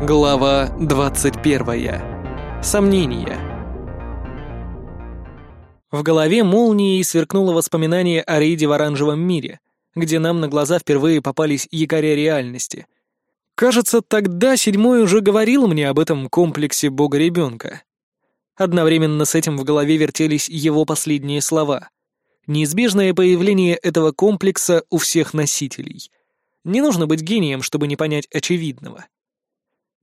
Глава 21. Сомнения. В голове молнией сверкнуло воспоминание о рейде в оранжевом мире, где нам на глаза впервые попались якоря реальности. Кажется, тогда седьмой уже говорил мне об этом комплексе бога-ребенка. Одновременно с этим в голове вертелись его последние слова. Неизбежное появление этого комплекса у всех носителей. Не нужно быть гением, чтобы не понять очевидного.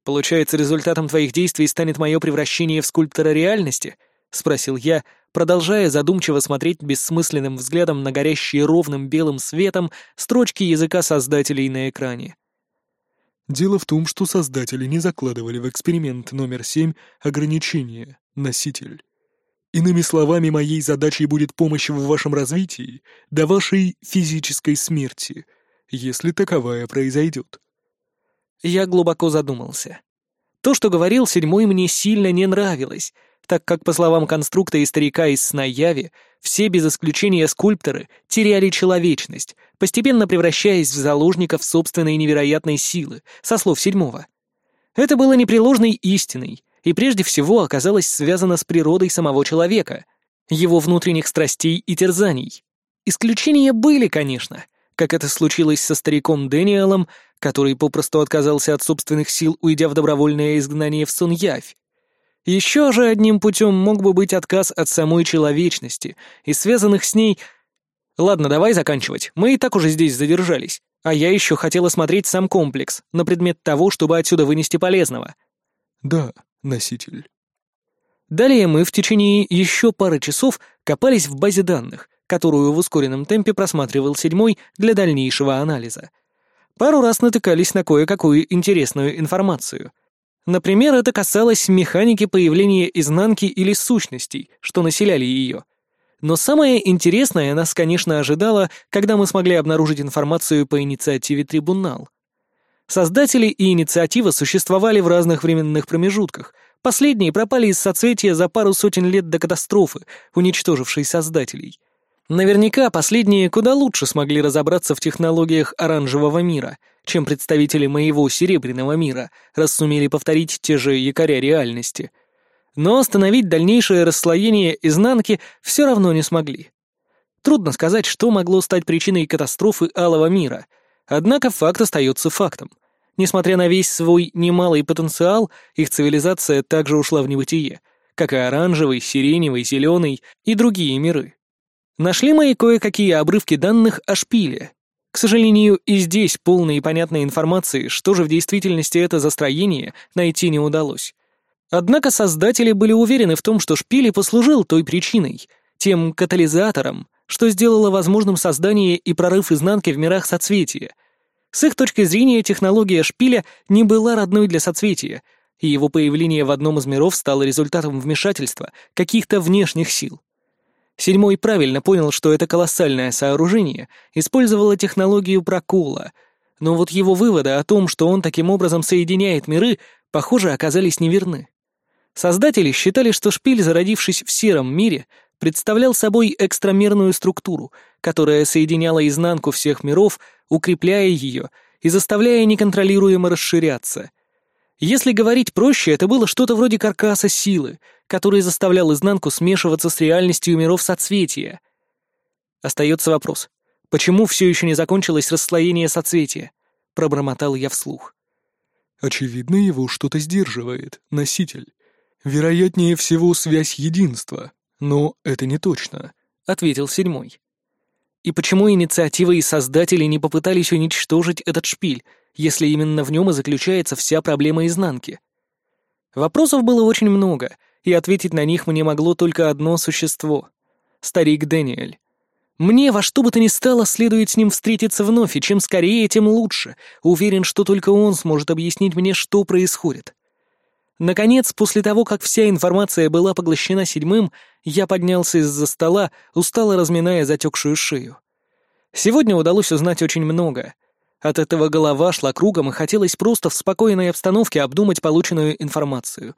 «Получается, результатом твоих действий станет мое превращение в скульптора реальности?» — спросил я, продолжая задумчиво смотреть бессмысленным взглядом на горящие ровным белым светом строчки языка создателей на экране. Дело в том, что создатели не закладывали в эксперимент номер семь ограничения «носитель». Иными словами, моей задачей будет помощь в вашем развитии до вашей физической смерти, если таковая произойдет. Я глубоко задумался. То, что говорил седьмой, мне сильно не нравилось, так как, по словам конструкта и старика из сна Яви, все без исключения скульпторы теряли человечность, постепенно превращаясь в заложников собственной невероятной силы, со слов седьмого. Это было непреложной истиной, и прежде всего оказалось связано с природой самого человека, его внутренних страстей и терзаний. Исключения были, конечно, как это случилось со стариком Дэниелом, который попросту отказался от собственных сил, уйдя в добровольное изгнание в Сунь-Явь. Еще же одним путем мог бы быть отказ от самой человечности и связанных с ней... Ладно, давай заканчивать, мы и так уже здесь задержались, а я еще хотела смотреть сам комплекс на предмет того, чтобы отсюда вынести полезного. Да, носитель. Далее мы в течение еще пары часов копались в базе данных, которую в ускоренном темпе просматривал седьмой для дальнейшего анализа. Пару раз натыкались на кое-какую интересную информацию. Например, это касалось механики появления изнанки или сущностей, что населяли ее. Но самое интересное нас, конечно, ожидало, когда мы смогли обнаружить информацию по инициативе Трибунал. Создатели и инициатива существовали в разных временных промежутках. Последние пропали из соцветия за пару сотен лет до катастрофы, уничтожившей создателей — Наверняка последние куда лучше смогли разобраться в технологиях оранжевого мира, чем представители моего серебряного мира, раз сумели повторить те же якоря реальности. Но остановить дальнейшее расслоение изнанки все равно не смогли. Трудно сказать, что могло стать причиной катастрофы алого мира, однако факт остается фактом. Несмотря на весь свой немалый потенциал, их цивилизация также ушла в небытие, как и оранжевый, сиреневый, зеленый и другие миры. Нашли мои кое-какие обрывки данных о шпиле. К сожалению, и здесь полной и понятной информации, что же в действительности это за строение, найти не удалось. Однако создатели были уверены в том, что шпили послужил той причиной, тем катализатором, что сделало возможным создание и прорыв изнанки в мирах соцветия. С их точки зрения технология шпиля не была родной для соцветия, и его появление в одном из миров стало результатом вмешательства каких-то внешних сил. Седьмой правильно понял, что это колоссальное сооружение использовало технологию прокола, но вот его выводы о том, что он таким образом соединяет миры, похоже, оказались неверны. Создатели считали, что шпиль, зародившись в сером мире, представлял собой экстрамерную структуру, которая соединяла изнанку всех миров, укрепляя ее и заставляя неконтролируемо расширяться — если говорить проще, это было что-то вроде каркаса силы, который заставлял изнанку смешиваться с реальностью миров соцветия. Остается вопрос, почему все еще не закончилось расслоение соцветия? Пробормотал я вслух. Очевидно, его что-то сдерживает, носитель. Вероятнее всего, связь единства, но это не точно, — ответил седьмой. И почему инициатива и создатели не попытались уничтожить этот шпиль, если именно в нем и заключается вся проблема изнанки? Вопросов было очень много, и ответить на них мне могло только одно существо — старик Дэниэль. Мне во что бы то ни стало следует с ним встретиться вновь, и чем скорее, тем лучше. Уверен, что только он сможет объяснить мне, что происходит. Наконец, после того, как вся информация была поглощена седьмым, я поднялся из-за стола, устало разминая затекшую шею. Сегодня удалось узнать очень много. От этого голова шла кругом, и хотелось просто в спокойной обстановке обдумать полученную информацию.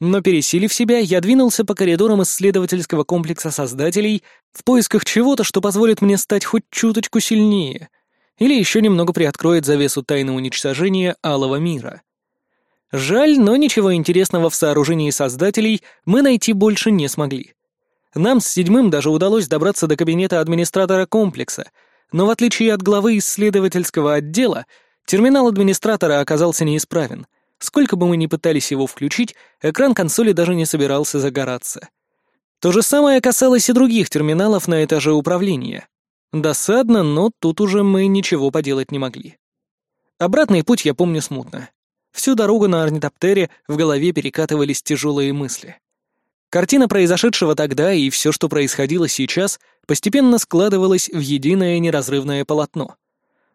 Но пересилив себя, я двинулся по коридорам исследовательского комплекса создателей в поисках чего-то, что позволит мне стать хоть чуточку сильнее, или еще немного приоткроет завесу тайны уничтожения алого мира. Жаль, но ничего интересного в сооружении создателей мы найти больше не смогли. Нам с седьмым даже удалось добраться до кабинета администратора комплекса, но в отличие от главы исследовательского отдела, терминал администратора оказался неисправен. Сколько бы мы ни пытались его включить, экран консоли даже не собирался загораться. То же самое касалось и других терминалов на этаже управления. Досадно, но тут уже мы ничего поделать не могли. Обратный путь я помню смутно. Всю дорогу на орнитоптере в голове перекатывались тяжелые мысли. Картина произошедшего тогда и все, что происходило сейчас, постепенно складывалась в единое неразрывное полотно.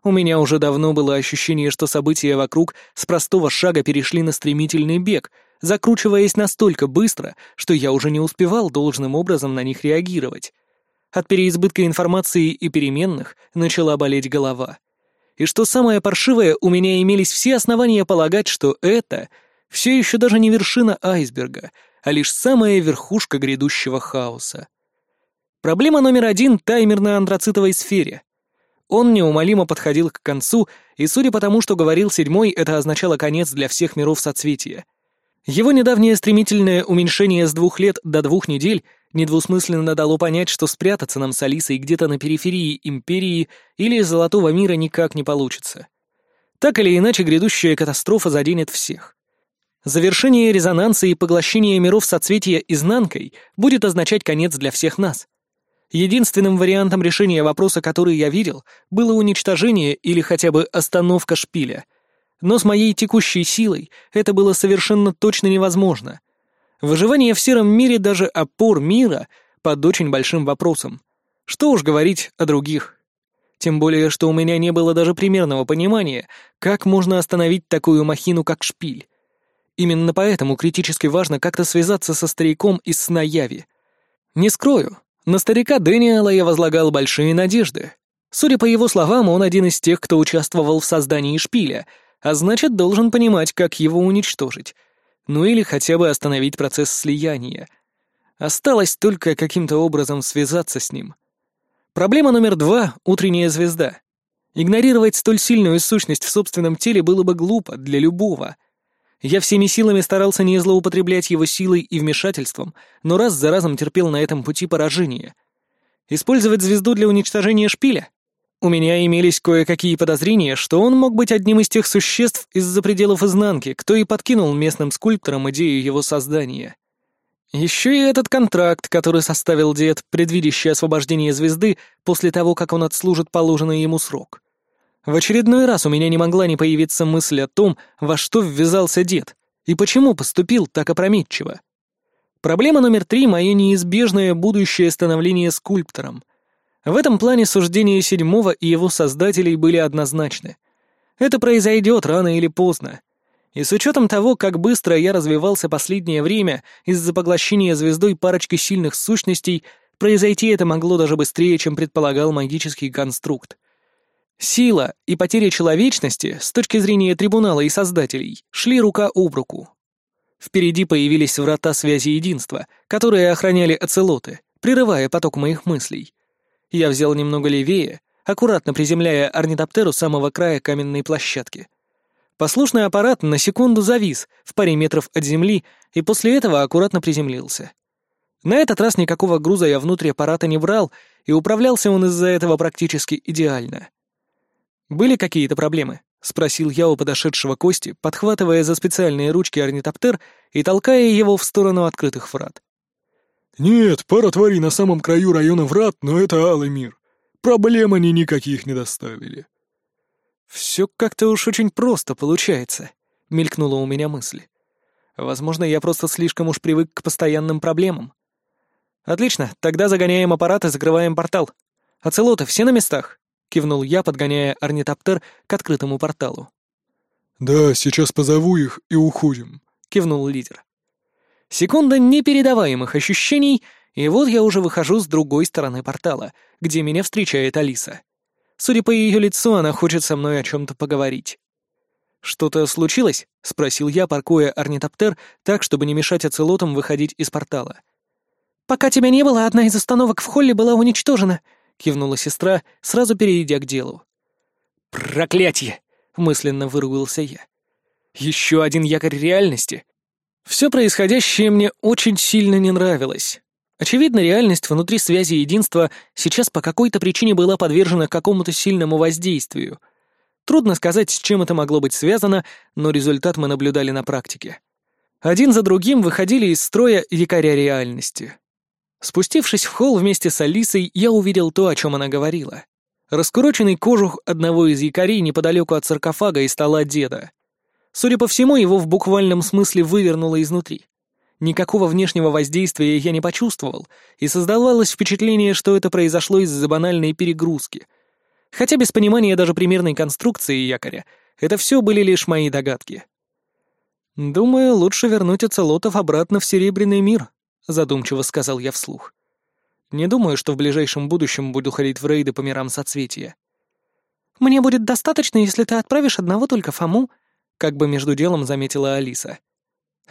У меня уже давно было ощущение, что события вокруг с простого шага перешли на стремительный бег, закручиваясь настолько быстро, что я уже не успевал должным образом на них реагировать. От переизбытка информации и переменных начала болеть голова. И что самое паршивое, у меня имелись все основания полагать, что это все еще даже не вершина айсберга, а лишь самая верхушка грядущего хаоса. Проблема номер один — таймер на антрацитовой сфере. Он неумолимо подходил к концу, и, судя по тому, что говорил седьмой, это означало конец для всех миров соцветия. Его недавнее стремительное уменьшение с двух лет до двух недель недвусмысленно дало понять, что спрятаться нам с Алисой где-то на периферии Империи или Золотого мира никак не получится. Так или иначе, грядущая катастрофа заденет всех. Завершение резонанса и поглощение миров соцветия изнанкой будет означать конец для всех нас. Единственным вариантом решения вопроса, который я видел, было уничтожение или хотя бы остановка шпиля. Но с моей текущей силой это было совершенно точно невозможно — Выживание в сером мире даже опор мира под очень большим вопросом. Что уж говорить о других. Тем более, что у меня не было даже примерного понимания, как можно остановить такую махину, как шпиль. Именно поэтому критически важно как-то связаться со стариком из сна Яви. Не скрою, на старика Дэниела я возлагал большие надежды. Судя по его словам, он один из тех, кто участвовал в создании шпиля, а значит, должен понимать, как его уничтожить — ну или хотя бы остановить процесс слияния. Осталось только каким-то образом связаться с ним. Проблема номер два — утренняя звезда. Игнорировать столь сильную сущность в собственном теле было бы глупо для любого. Я всеми силами старался не злоупотреблять его силой и вмешательством, но раз за разом терпел на этом пути поражение. Использовать звезду для уничтожения шпиля? У меня имелись кое-какие подозрения, что он мог быть одним из тех существ из-за пределов изнанки, кто и подкинул местным скульпторам идею его создания. Еще и этот контракт, который составил дед, предвидящий освобождение звезды после того, как он отслужит положенный ему срок. В очередной раз у меня не могла не появиться мысль о том, во что ввязался дед и почему поступил так опрометчиво. Проблема номер три — мое неизбежное будущее становление скульптором — в этом плане суждения седьмого и его создателей были однозначны. Это произойдет рано или поздно. И с учетом того, как быстро я развивался последнее время из-за поглощения звездой парочки сильных сущностей, произойти это могло даже быстрее, чем предполагал магический конструкт. Сила и потеря человечности, с точки зрения трибунала и создателей, шли рука об руку. Впереди появились врата связи единства, которые охраняли оцелоты, прерывая поток моих мыслей. Я взял немного левее, аккуратно приземляя орнитоптеру самого края каменной площадки. Послушный аппарат на секунду завис в паре метров от земли и после этого аккуратно приземлился. На этот раз никакого груза я внутрь аппарата не брал, и управлялся он из-за этого практически идеально. «Были какие-то проблемы?» — спросил я у подошедшего Кости, подхватывая за специальные ручки орнитоптер и толкая его в сторону открытых врат. «Нет, пара тварей на самом краю района врат, но это алый мир. Проблем они никаких не доставили». «Все как-то уж очень просто получается», — мелькнула у меня мысль. «Возможно, я просто слишком уж привык к постоянным проблемам». «Отлично, тогда загоняем аппарат и закрываем портал. Оцелоты все на местах?» — кивнул я, подгоняя орнитоптер к открытому порталу. «Да, сейчас позову их и уходим», — кивнул лидер. Секунда непередаваемых ощущений, и вот я уже выхожу с другой стороны портала, где меня встречает Алиса. Судя по ее лицу, она хочет со мной о чем-то поговорить. «Что-то случилось?» — спросил я, паркуя орнитоптер так, чтобы не мешать оцелотам выходить из портала. «Пока тебя не было, одна из остановок в холле была уничтожена», — кивнула сестра, сразу перейдя к делу. «Проклятье!» — мысленно выругался я. Еще один якорь реальности. Все происходящее мне очень сильно не нравилось. Очевидно, реальность внутри связи единства сейчас по какой-то причине была подвержена какому-то сильному воздействию. Трудно сказать, с чем это могло быть связано, но результат мы наблюдали на практике. Один за другим выходили из строя якоря реальности. Спустившись в холл вместе с Алисой, я увидел то, о чем она говорила. Раскуроченный кожух одного из якорей неподалеку от саркофага и стола деда. Судя по всему, его в буквальном смысле вывернуло изнутри. Никакого внешнего воздействия я не почувствовал, и создавалось впечатление, что это произошло из-за банальной перегрузки. Хотя без понимания даже примерной конструкции якоря, это все были лишь мои догадки. «Думаю, лучше вернуть оцелотов обратно в Серебряный мир», — задумчиво сказал я вслух. «Не думаю, что в ближайшем будущем буду ходить в рейды по мирам соцветия». «Мне будет достаточно, если ты отправишь одного только Фому», — как бы между делом заметила Алиса.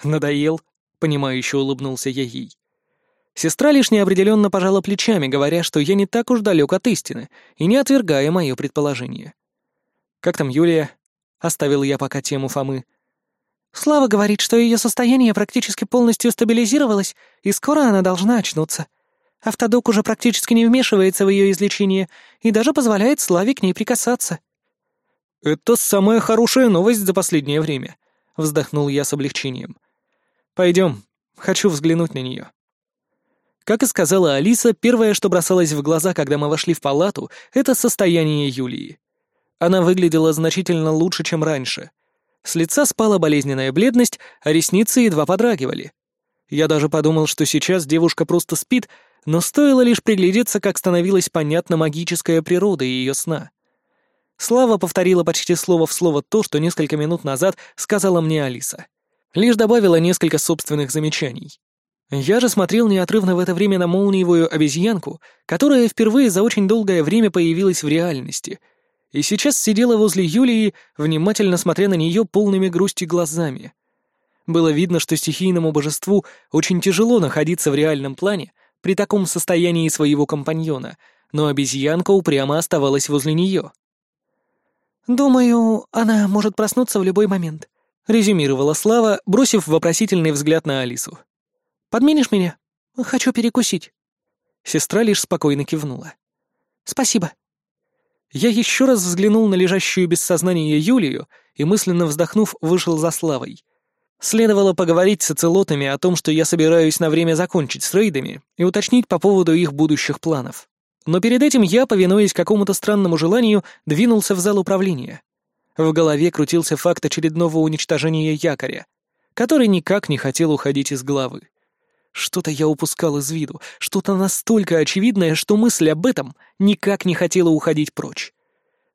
«Надоел?» понимающе улыбнулся я ей. Сестра лишь неопределенно пожала плечами, говоря, что я не так уж далек от истины, и не отвергая мое предположение. «Как там Юлия?» — оставил я пока тему Фомы. «Слава говорит, что ее состояние практически полностью стабилизировалось, и скоро она должна очнуться. Автодок уже практически не вмешивается в ее излечение и даже позволяет Славе к ней прикасаться». «Это самая хорошая новость за последнее время», — вздохнул я с облегчением. Пойдем, хочу взглянуть на нее. Как и сказала Алиса, первое, что бросалось в глаза, когда мы вошли в палату, это состояние Юлии. Она выглядела значительно лучше, чем раньше. С лица спала болезненная бледность, а ресницы едва подрагивали. Я даже подумал, что сейчас девушка просто спит, но стоило лишь приглядеться, как становилась понятна магическая природа ее сна. Слава повторила почти слово в слово то, что несколько минут назад сказала мне Алиса. Лишь добавила несколько собственных замечаний. Я же смотрел неотрывно в это время на молниевую обезьянку, которая впервые за очень долгое время появилась в реальности, и сейчас сидела возле Юлии, внимательно смотря на нее полными грусти глазами. Было видно, что стихийному божеству очень тяжело находиться в реальном плане при таком состоянии своего компаньона, но обезьянка упрямо оставалась возле нее. «Думаю, она может проснуться в любой момент», — резюмировала Слава, бросив вопросительный взгляд на Алису. «Подменишь меня? Хочу перекусить». Сестра лишь спокойно кивнула. «Спасибо». Я еще раз взглянул на лежащую без сознания Юлию и, мысленно вздохнув, вышел за Славой. Следовало поговорить с оцелотами о том, что я собираюсь на время закончить с рейдами и уточнить по поводу их будущих планов. Но перед этим я, повинуясь какому-то странному желанию, двинулся в зал управления. В голове крутился факт очередного уничтожения якоря, который никак не хотел уходить из головы. Что-то я упускал из виду, что-то настолько очевидное, что мысль об этом никак не хотела уходить прочь.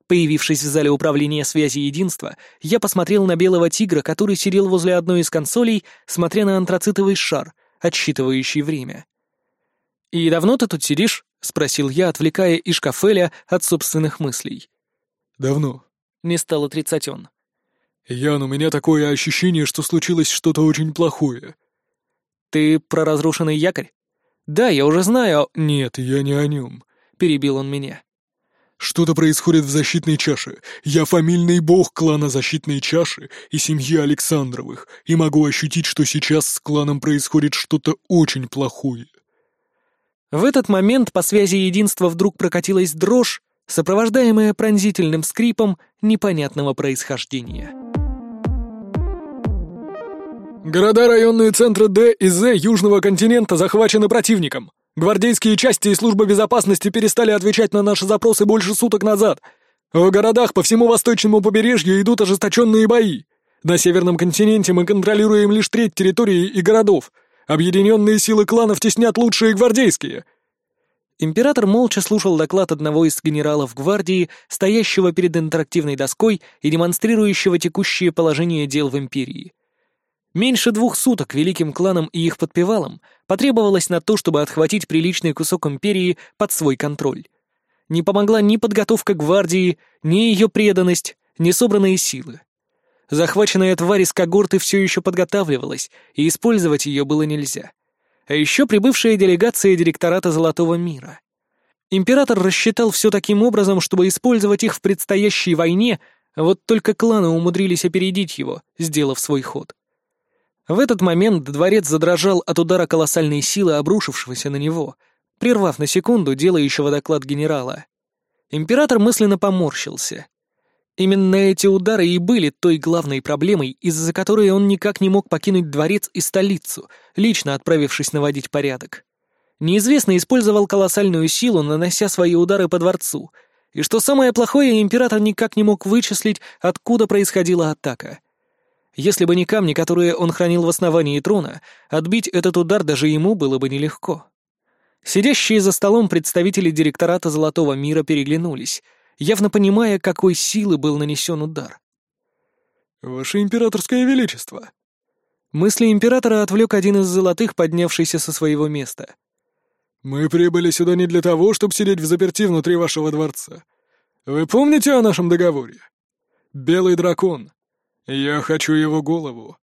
Появившись в зале управления связи единства, я посмотрел на белого тигра, который сидел возле одной из консолей, смотря на антрацитовый шар, отсчитывающий время. «И давно ты тут сидишь?» — спросил я, отвлекая Ишкафеля от собственных мыслей. «Давно», не стал отрицать он. «Ян, у меня такое ощущение, что случилось что-то очень плохое». «Ты про разрушенный якорь?» «Да, я уже знаю...» «Нет, я не о нем», — перебил он меня. «Что-то происходит в защитной чаше. Я фамильный бог клана защитной чаши и семьи Александровых, и могу ощутить, что сейчас с кланом происходит что-то очень плохое». В этот момент по связи единства вдруг прокатилась дрожь, сопровождаемая пронзительным скрипом непонятного происхождения. Города районные центры Д и З Южного континента захвачены противником. Гвардейские части и служба безопасности перестали отвечать на наши запросы больше суток назад. В городах по всему восточному побережью идут ожесточенные бои. На северном континенте мы контролируем лишь треть территории и городов. Объединенные силы кланов теснят лучшие гвардейские — Император молча слушал доклад одного из генералов гвардии, стоящего перед интерактивной доской и демонстрирующего текущее положение дел в империи. Меньше двух суток великим кланам и их подпевалам потребовалось на то, чтобы отхватить приличный кусок империи под свой контроль. Не помогла ни подготовка гвардии, ни ее преданность, ни собранные силы. Захваченная тварь из когорты все еще подготавливалась, и использовать ее было нельзя а еще прибывшая делегация директората Золотого мира. Император рассчитал все таким образом, чтобы использовать их в предстоящей войне, Вот только кланы умудрились опередить его, сделав свой ход. В этот момент дворец задрожал от удара колоссальной силы, обрушившегося на него, прервав на секунду делающего доклад генерала. Император мысленно поморщился. Именно эти удары и были той главной проблемой, из-за которой он никак не мог покинуть дворец и столицу, лично отправившись наводить порядок. Неизвестный использовал колоссальную силу, нанося свои удары по дворцу, и что самое плохое, император никак не мог вычислить, откуда происходила атака — если бы не камни, которые он хранил в основании трона, отбить этот удар даже ему было бы нелегко. Сидящие за столом представители директората Золотого мира переглянулись, явно понимая, какой силы был нанесен удар. «Ваше императорское величество!» Мысли императора отвлек один из золотых, поднявшийся со своего места. «Мы прибыли сюда не для того, чтобы сидеть в заперти внутри вашего дворца. Вы помните о нашем договоре? Белый дракон, «Я хочу его голову».